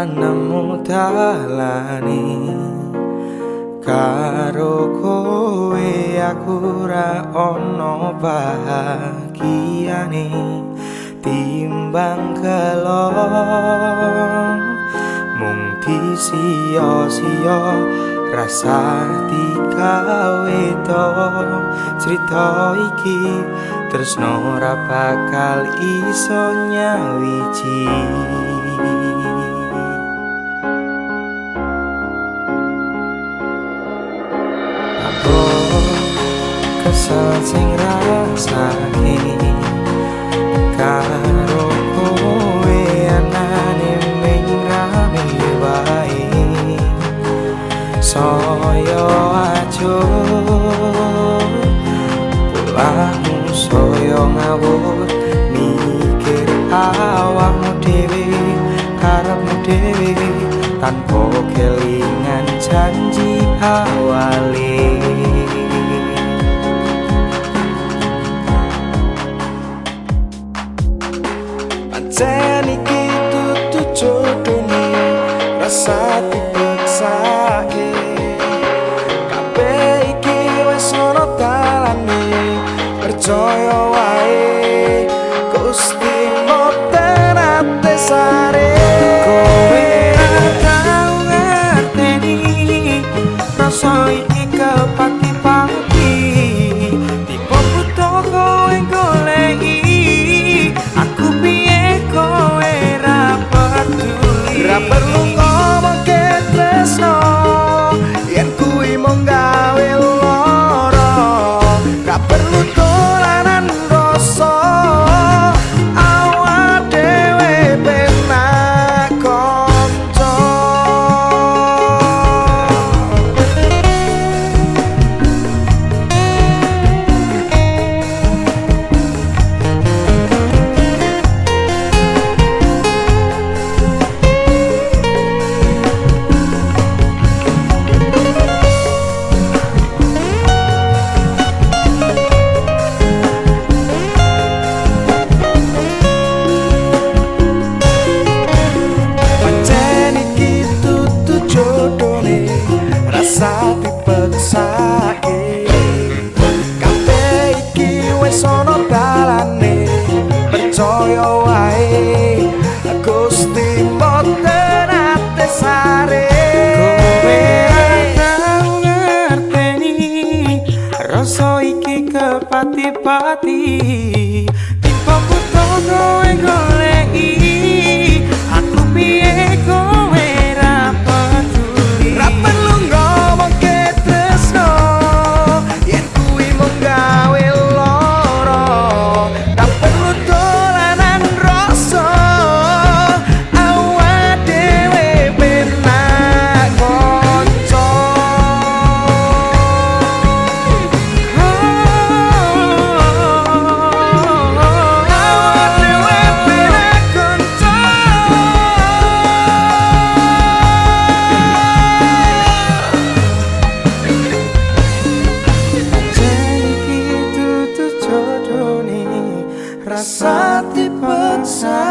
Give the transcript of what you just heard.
beda ranemu dalane. Karo kowe aku ra ono bahagiane timbang kelon. Mung disia-sia rasa digawe to. Cerita iki tresno ora bakal iso nyawiji kesal sing rasane karo kowe anane ming rame wae. Saya aja pulangmu saya ngawur mikir awakmu dhewe karepmu dhewe tanpa kelingan janji awale Pancen iki tutu jodone rasa dipeksake rasa dipeksake kabeh iki wis ana dalane percaya wae. Gusti mboten ate sare. Ngerteni rasa iki kepati-pati jodoh nih rasa dipeksake